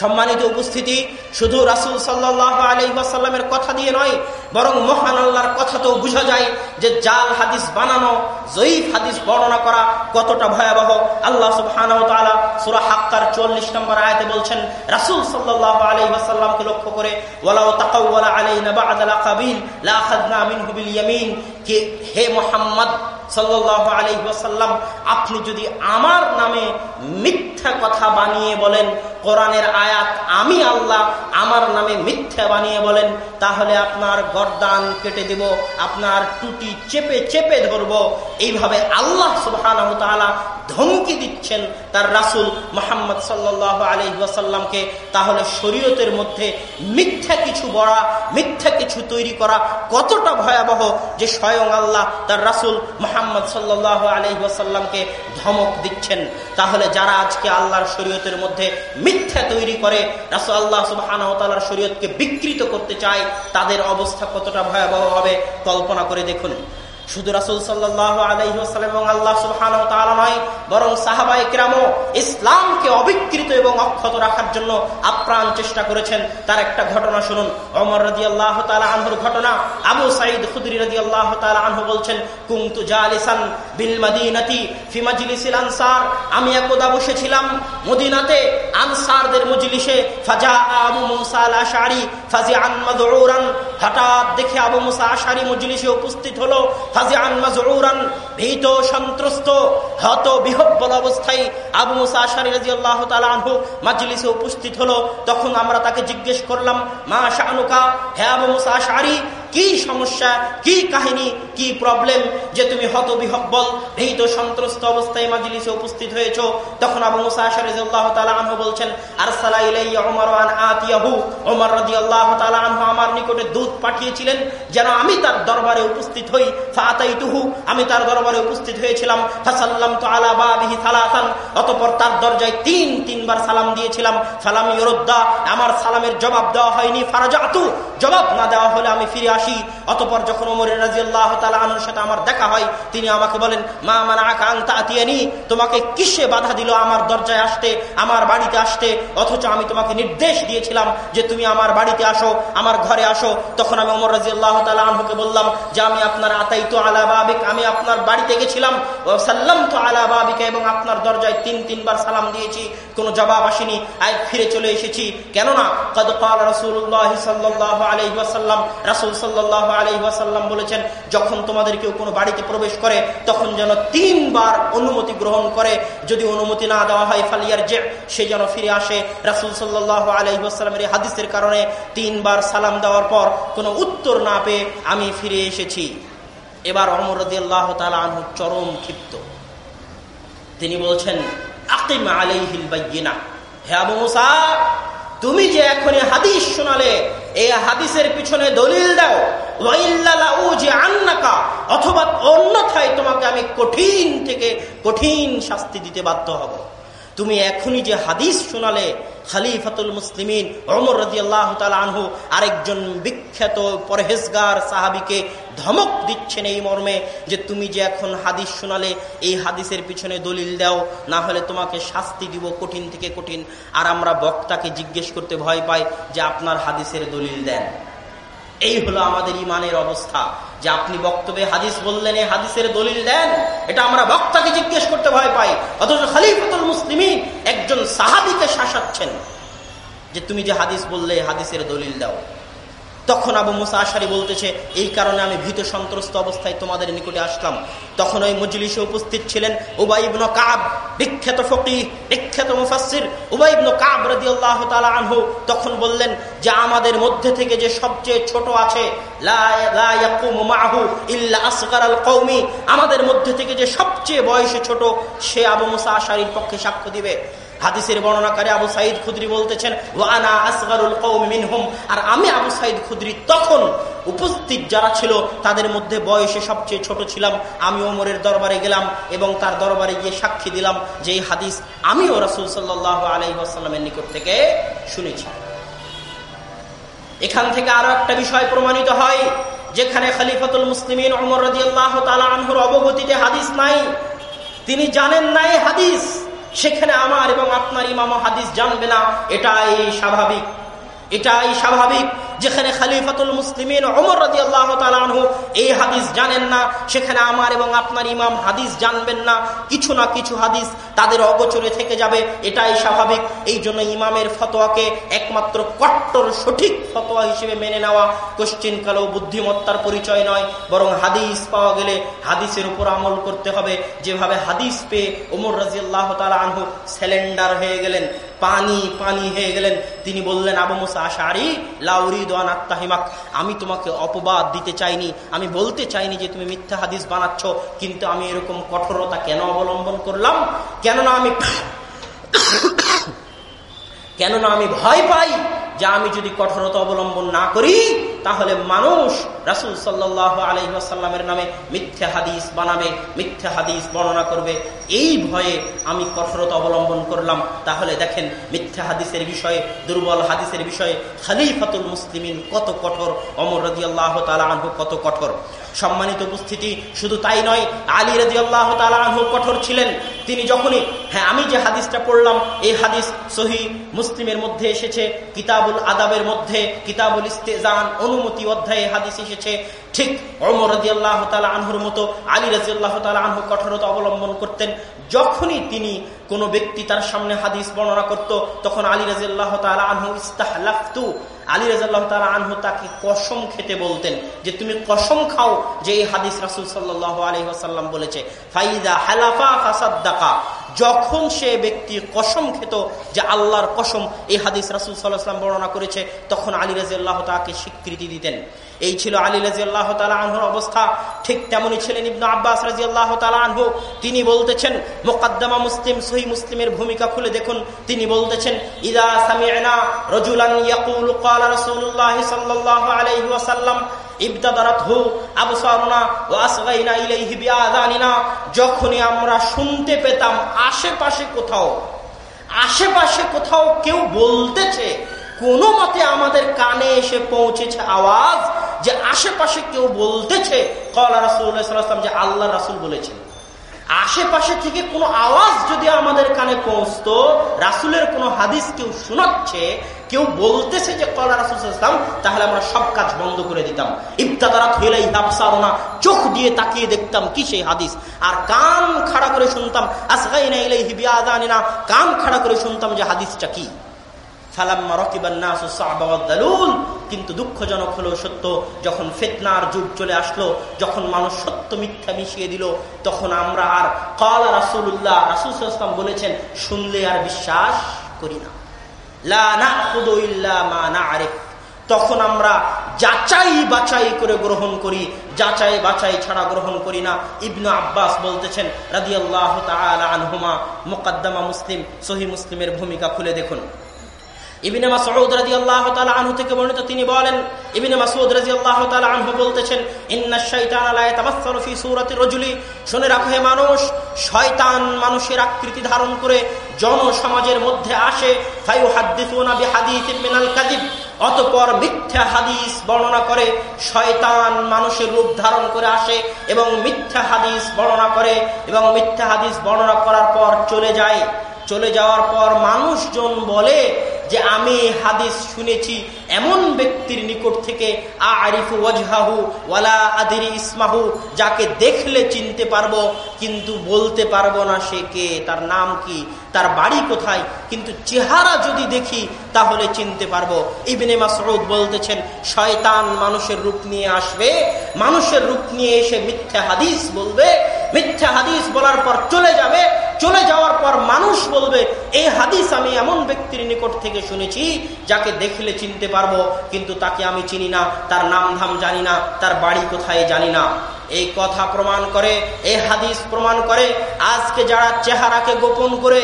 সম্মানিত উপস্থিতি, শুধু রাসুল সাল্লাহ আলহিবাসাল্লামের কথা দিয়ে নয়, বরং মহান আল্লাহর কথাতেও বোঝা যায় যে জাল হাদিস বানানো, জয়ীফ হাদিস বর্ণনা করা কতটা ভয়াবহ। আল্লাহ সুবাহ সুরা হাক্কার চল্লিশ নম্বর আয়তে বলছেন, রাসুল সাল্লাহ আলহিবাসাল্লামকে লক্ষ্য করে ওলাও তাকাউলা আলাই নবা আদালা কাবিল হুবিল ইয়ামিন। কে, হে মোহাম্মদ সাল্লাহ আলহিহাসাল্লাম আপনি যদি আমার নামে মিথ্যা কথা বানিয়ে বলেন, কোরআনের আয়াত আমি আল্লাহ, আমার নামে মিথ্যা বানিয়ে বলেন, তাহলে আপনার গরদান কেটে দেব, আপনার টুটি চেপে চেপে ধরব। এইভাবে আল্লাহ সুবাহ ধমকি দিচ্ছেন তার রাসুল মোহাম্মদ সাল্লাহ আলহিহাসাল্লামকে তাহলে শরীয়তের মধ্যে মিথ্যা কিছু বড়া, মিথ্যা কিছু তৈরি করা কতটা ভয়াবহ যে স্বয়ং আল্লাহ তার রাসুল মোহাম্মদ সাল্লাহ আলহিহাসাল্লামকে ধমক দিচ্ছেন। তাহলে যারা আজকে আল্লাহর শরীয়তের মধ্যে মিথ্যা তৈরি করে রাসুল আল্লাহ সুবাহর শরীয়তকে বিকৃত করতে চায়, তাদের অবস্থা কতটা ভয়াবহ হবে, কল্পনা করে দেখুন। শুধু রাসুল সাল্লাহ আলহিহাস্লাম এবং আল্লাহ সুবহান নয়, বরং সাহাবাই কিরামও ইসলামকে অবিকৃত এবং অক্ষত রাখার জন্য আপ্রাণ চেষ্টা করেছেন। তার একটা ঘটনা শুনুন। অমর রাজি আল্লাহ তালা আনহুর ঘটনা। আবু সাইদ খুদরি রাজি আল্লাহ তালা আনহু বলছেন, কুমতু জালিসান বিল মাদিনাতি ফিমাজিলিসিল আনসার। আমি একদা বসেছিলাম মদিনাতে, আনসারদের মজলিসে। ফাজা আবু মুসা আল আশারি ফাজি আন হঠাৎ দেখে আবু মুসা আশারি মজলিসে উপস্থিত হলো। হত অবস্থায় উপস্থিত হলো। তখন আমরা তাকে জিজ্ঞেস করলাম, মা শাহনুকা হে আবু মুসা আশারি। কি সমস্যা, কি কাহিনী, কি প্রবলেম যে তুমি হত বিহব্বল সন্ত্রস্ত অবস্থায় মাজলিসে উপস্থিত হয়েছ? তখন আবু মুসা বলছেন আর আতিয়াহু। রাজি আল্লাহ আনহু আমার নিকটে দুধ পাঠিয়েছিলেন, যেন আমি তার দরবারে উপস্থিত হই। ফাতাইতুহু আমি তার দরবারে উপস্থিত হয়েছিলাম। ফাসাল্লাম তো আলা বাবিহি সালাসান, অতঃপর তার দরজায় তিন, তিনবার সালাম দিয়েছিলাম। সালাম ইরোদ্দা আমার সালামের জবাব দেওয়া হয়নি। ফারাজাতু, জবাব না দেওয়া হলে আমি ফিরে আসি অতঃপর যখন ওমরের রাজি আল্লাহ তালানোর সাথে আমার দেখা হয়, তিনি আমাকে বলেন, মা মানা আকা আংতা আতিয়ানি তোমাকে কিসে বাধা দিল আমার দরজায় আসতে, আমার বাড়িতে আসতে? অথচ আমি তোমাকে নির্দেশ দিয়েছিলাম যে তুমি আমার বাড়িতে আসো, আমার ঘরে আসো। তখন আমি ওমর রাজি আল্লাহ আনহুকে বললাম, যে আমি আপনার আতাই তো আলা বাবিক, আমি আপনার বাড়িতে গেছিলাম সাল্লাম তো আলা বাবিকা, এবং আপনার দরজায় তিন, তিনবার সালাম দিয়েছি। কোনো জবাব আসেনি। আয় ফিরে চলে এসেছি। কেননা, কদ কাল রসুল্লাহ সাল্লাহ আলহিহাসাল্লাম রাসুল সাল্লাহ আলহিহাসাল্লাম বলেছেন, যখন তোমাদের কেউ কোনো বাড়িতে প্রবেশ করে, তখন যেন তিনবার অনুমতি গ্রহণ করে। যদি অনুমতি না দেওয়া হয় ফালিয়ার যে সে যেন ফিরে আসে। রাসুল সাল্লাহ আলহিহাসাল্লামের হাদিসের কারণে তিনবার সালাম দেওয়ার পর কোনো উত্তর না পেয়ে আমি ফিরে এসেছি। এবার অমর আল্লাহ আনহু চরম ক্ষিপ্ত। তিনি বলছেন, আকিম আলাইহিল বাইয়িনা। হে আবু মুসা, তুমি যে এখনই হাদিস শোনালে এই হাদিসের পিছনে দলিল দাও। অথবা অন্যথায় তোমাকে আমি কঠিন থেকে কঠিন শাস্তি দিতে বাধ্য হব। তুমি এখনই যে হাদিস শোনালে, খালিফাতুল মুসলিমিন অমর রাজি আল্লাহ আনহু, আরেকজন বিখ্যাত পরহেজগার সাহাবিকে ধমক দিচ্ছেন এই মর্মে যে তুমি যে এখন হাদিস শোনালে, এই হাদিসের পিছনে দলিল দাও, না হলে তোমাকে শাস্তি দিব কঠিন থেকে কঠিন। আর আমরা বক্তাকে জিজ্ঞেস করতে ভয় পাই যে আপনার হাদিসের দলিল দেন। এই হলো আমাদের ইমানের অবস্থা। যে আপনি বক্তব্যে হাদিস বললেন, এই হাদিসের দলিল দেন, এটা আমরা বক্তাকে জিজ্ঞেস করতে ভয় পাই। অথচ খালিফতুল মুসলিম একজন সাহাবিকে শাসাচ্ছেন। যে তুমি যে হাদিস বললে হাদিসের দলিল দাও। তখন আবু মুসা আশারি বলতেছে, এই কারণে আমি ভীত সন্ত্রস্ত অবস্থায় তোমাদের নিকটে আসলাম। তখন ওই মজলিসে উপস্থিত ছিলেন উবাইবন কাব, বিখ্যাত ফকি বিখ্যাত মুফাসির উবাইবন কাব রদি আল্লাহ আনহু তখন বললেন, যে আমাদের মধ্যে থেকে যে সবচেয়ে ছোট আছে আমাদের মধ্যে থেকে যে সবচেয়ে বয়সে ছোট, সে আবু মুসা আশারির পক্ষে সাক্ষ্য দিবে। হাদিসের বর্ণনাকারী আবু সাইদ খুদ্রি বলতেছেন, ওয়ানা আসগারুল কৌম মিনহুম। আর আমি আবু সাইদ খুদ্রি তখন উপস্থিত যারা ছিল, তাদের মধ্যে বয়সে সবচেয়ে ছোট ছিলাম। আমি ওমরের দরবারে গেলাম এবং তার দরবারে গিয়ে সাক্ষী দিলাম যে এই হাদিস আমিও রাসুল সাল্লাহ আলহিহাস্লামের নিকট থেকে শুনেছি। এখান থেকে আরও একটা বিষয় প্রমাণিত হয়, যেখানে খালিফাতুল মুসলিমিন অমর রদি আল্লাহ তালা আনহুর অবগতিতে হাদিস নাই। তিনি জানেন নাই হাদিস। সেখানে আমার এবং আপনার ইমাম হাদিস জানবে না। এটাই স্বাভাবিক। এটাই স্বাভাবিক। যেখানে খালিফাতুল মুসলিমিন অমর রাজি আল্লাহ তালু এই হাদিস জানেন না, সেখানে আমার এবং আপনার ইমাম হাদিস জানবেন না, কিছু না কিছু হাদিস তাদের অগোচরে থেকে যাবে, এটাই স্বাভাবিক। এই জন্য ইমামের ফতোয়াকে একমাত্র কট্টর সঠিক ফতোয়া হিসেবে মেনে নেওয়া কোশ্চিন কালো, বুদ্ধিমত্তার পরিচয় নয়, বরং হাদিস পাওয়া গেলে হাদিসের উপর আমল করতে হবে। যেভাবে হাদিস পেয়ে ওমর রাজি আল্লাহ তালা আনহু স্যালেন্ডার হয়ে গেলেন। পানি পানি হয়ে গেলেন। তিনি বললেন, আবু মুসা আশারি লাউরি দোয়ান আত্মাহিমাক আমি তোমাকে অপবাদ দিতে চাইনি। আমি বলতে চাইনি যে তুমি মিথ্যা হাদিস বানাচ্ছ, কিন্তু আমি এরকম কঠোরতা কেন অবলম্বন করলাম? কেননা আমি কেননা আমি ভয় পাই যে আমি যদি কঠোরতা অবলম্বন না করি তাহলে মানুষ রাসুল সাল্লাহ আলহিহাসাল্লামের নামে মিথ্যা হাদিস বানাবে, মিথ্যা হাদিস বর্ণনা করবে। এই ভয়ে আমি কঠোরতা অবলম্বন করলাম। তাহলে দেখেন মিথ্যা হাদিসের বিষয়ে, দুর্বল হাদিসের বিষয়ে খালিফাতুল মুসলিমিন কত কঠোর অমর রাজি আল্লাহ তালা কত কঠোর। সম্মানিত উপস্থিতি, শুধু তাই নয়, আলী রাজি আল্লাহ তালাহ কঠোর ছিলেন। তিনি যখনই হ্যাঁ আমি যে হাদিসটা পড়লাম, এই হাদিস সহি মুসলিমের মধ্যে এসেছে, কিতাবুল আদাবের মধ্যে, কিতাবুল ইস্তেজান অনুমতি অধ্যায়ে হাদিস এসেছে। ঠিক অমর রাজি আল্লাহ তালা আনহুর মতো, আলী রাজি আল্লাহ তালা আনহু কঠোরতা অবলম্বন করতেন। যখনই তিনি কোনো ব্যক্তি তার সামনে হাদিস বর্ণনা করত, তখন আলী রাজি আল্লাহ তালা আনহু ইস্তাহলাফতু। আলী রাজাল্লাহ তালা আনহু তাকে কসম খেতে বলতেন যে, তুমি কসম খাও যে এই হাদিস রাসুল সাল্লাহ আলহি আসাল্লাম বলেছে। ফাইদা হালাফা ফাসাদ্দাকা। যখন সে ব্যক্তি কসম খেত যে আল্লাহর কসম, এই হাদিস রাসুল সাল্লাহ বর্ণনা করেছে, তখন আলী রাজিয়াল্লাহ তাকে স্বীকৃতি দিতেন। এই ছিল আলী রাজি আল্লাহ তালা আনহুর অবস্থা। ঠিক তেমনই ছিলেন ইবনু আব্বাস রাজি আল্লাহ তালা আনহু। তিনি বলতেছেন, মোকদ্দমা মুসলিম সহি মুসলিমের ভূমিকা খুলে দেখুন। তিনি বলতেছেন, ইদা সামিনা রজুলান ইয়াকুল কালা রসুল্লাহ সাল্লাহ আলাইহি ওয়াসাল্লাম ইবদাদারাতহু আবসারুনা ওয়া আসগাইনা ইলাইহি বিআযানিনা। যখনই আমরা শুনতে পেতাম, আশেপাশে কোথাও আশেপাশে কোথাও কেউ বলতেছে, কোনো মতে আমাদের কানে এসে পৌঁছেছে আওয়াজ যে আশেপাশে কেউ বলতেছে, কলা রাসুল্লাহাম যে আল্লাহ রাসুল বলেছেন। আশেপাশে থেকে কোনো আওয়াজ যদি আমাদের কানে পৌঁছত, রাসুলের কোনো হাদিস কেউ শোনাচ্ছে, কেউ বলতেছে যে কলা রাসুলাম তাহলে আমরা সব কাজ বন্ধ করে দিতাম। ইফতাদারা থইলাই হাফসারোনা চোখ দিয়ে তাকিয়ে দেখতাম কি সেই হাদিস। আর কান খাড়া করে শুনতাম, আসগাইনা ইলাই হিবিয়া আদানিনা কান খাড়া করে শুনতাম যে হাদিসটা কি। কিন্তু দুঃখজনক হলো সত্য, যখন ফেতনার যুগ চলে আসলো, যখন মানুষ সত্য মিথ্যা মিশিয়ে দিল, তখন আমরা আর কলা রাসুল্লাহ রাসুলাম বলেছেন, শুনলে আর বিশ্বাস করি না। তখন আমরা যাচাই বাছাই করে গ্রহণ করি, যাচাই বাছাই ছাড়া গ্রহণ করি না। ইবনু আব্বাস বলতেছেন রাজি আল্লাহ আনহুমা, মোকাদ্দমা মুসলিম সহি মুসলিমের ভূমিকা খুলে দেখুন। ইবিনে মাসউদ রাদিয়াল্লাহু তাআলা আনহু থেকে বর্ণিত তিনি বলেন, ইবিনে মাসউদ রাদিয়াল্লাহু তাআলা আনহু বলতেছেন, ইন্না শাইতানা লা ইয়াতামাসসালু ফি সূরাতি রাজুলি। শুনে রাখো হে মানুষ, শয়তান মানুষের আকৃতি ধারণ করে জনসমাজের মধ্যে আসে, ফায়ুহাদ্দিসুনা বিহাদিসিন মিনাল কাযিব। অতপর মিথ্যা হাদিস বর্ণনা করে, শয়তান মানুষের রূপ ধারণ করে আসে এবং মিথ্যা হাদিস বর্ণনা করে এবং মিথ্যা হাদিস বর্ণনা করার পর চলে যায়। চলে যাওয়ার পর মানুষজন বলে যে, আমি হাদিস শুনেছি, এমন ব্যক্তির নিকট থেকে আরিফু ওয়াজহাহু ওয়ালা আদিরি ইসমাহু, যাকে দেখলে চিনতে পারব, কিন্তু বলতে পারব না সে কে, তার নাম কি, তার বাড়ি কোথায়, কিন্তু চেহারা যদি দেখি, তাহলে চিনতে পারব। ইবিনে মাসরুদ বলতেছেন, শয়তান মানুষের রূপ নিয়ে আসবে, মানুষের রূপ নিয়ে এসে মিথ্যা হাদিস বলবে, মিথ্যা হাদিস বলার পর চলে যাবে চলে যাওয়ার পর মানুষ বলবে এই হাদিস আমি এমন ব্যক্তির নিকট থেকে শুনেছি, যাকে দেখলে চিনতে পারব, কিন্তু তাকে আমি চিনি না, তার নাম ধাম জানি না, তার বাড়ি কোথায় জানি না। এই কথা প্রমাণ করে, এই হাদিস প্রমাণ করে, আজকে যারা চেহারাকে গোপন করে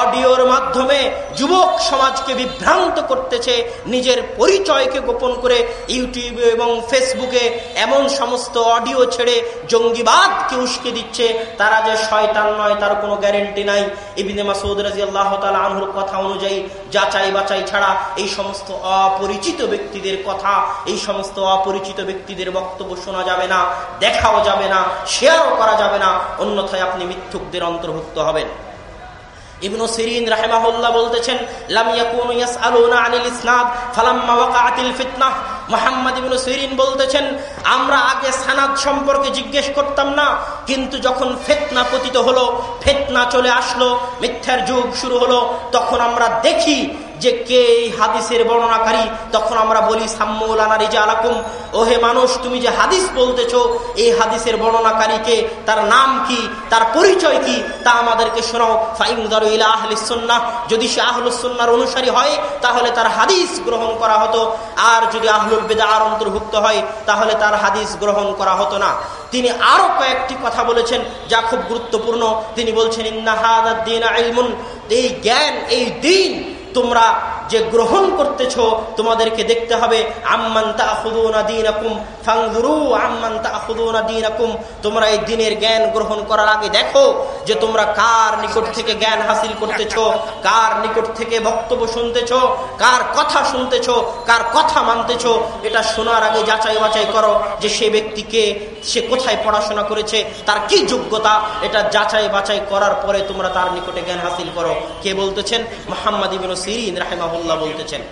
অডিওর মাধ্যমে যুবক সমাজকে বিভ্রান্ত করতেছে, নিজের পরিচয়কে গোপন করে ইউটিউবে এবং ফেসবুকে এমন সমস্ত অডিও ছেড়ে জঙ্গিবাদকে উস্কে দিচ্ছে, তারা যে শয়তান নয়, তার কোনো গ্যারেন্টি নাই। ইবিনে মাসুদ রাজি আল্লাহ তালা আনহুর কথা অনুযায়ী যাচাই বাচাই ছাড়া এই সমস্ত অপরিচিত ব্যক্তিদের কথা, এই সমস্ত অপরিচিত ব্যক্তিদের বক্তব্য শোনা যাবে না। দেখাও যাবে না, শেয়ারও করা যাবে না, অন্যথায় আপনি মিথ্যুকদের অন্তর্ভুক্ত হবেন। ইবনু সিরিন রাহেমাহুল্লাহ বলতেছেন, লাম ইয়াকুনু ইয়াসআলুনা আনিল ইসনাদ, ফালাম্মা ওয়াকাআতিল ফিতনাহ মুহাম্মদ ইবনু সিরিন বলতেছেন, আমরা আগে সানাদ সম্পর্কে জিজ্ঞেস করতাম না, কিন্তু যখন ফেতনা পতিত হলো, ফেতনা চলে আসলো, মিথ্যার যুগ শুরু হলো, তখন আমরা দেখি যে কে এই হাদিসের বর্ণনাকারী? তখন আমরা বলি, সাম্মুলানা রিজা আলাকুম ওহে মানুষ, তুমি যে হাদিস বলতেছ, এই হাদিসের বর্ণনাকারীকে তার নাম কি, তার পরিচয় কি, তা আমাদেরকে শোনাও। ফাইমদার ইলা আহলিসন্না যদি সে আহলুসন্নার অনুসারী হয়, তাহলে তার হাদিস গ্রহণ করা হতো। আর যদি আহলুল বেদার অন্তর্ভুক্ত হয়, তাহলে তার হাদিস গ্রহণ করা হতো না। তিনি আরও কয়েকটি কথা বলেছেন, যা খুব গুরুত্বপূর্ণ। তিনি বলছেন ইন্নাহাদিন এই জ্ঞান, এই দিন তোমরা যে গ্রহণ করতেছ, তোমাদেরকে দেখতে হবে তোমরা এই দিনের জ্ঞান গ্রহণ করার আগে দেখো যে তোমরা কার নিকট থেকে জ্ঞান হাসিল করতেছ, কার নিকট থেকে বক্তব্য শুনতেছ, কার কথা শুনতেছ, কার কথা মানতেছ। এটা শোনার আগে যাচাই বাছাই করো যে সে ব্যক্তিকে সে কোথায় পড়াশোনা করেছে, তার কি যোগ্যতা। এটা যাচাই বাছাই করার পরে তোমরা তার নিকটে জ্ঞান হাসিল করো। কে বলতেছেন? মোহাম্মদ ইবিন সিরিন রাহেমাহুল্লাহ বলতেছেন।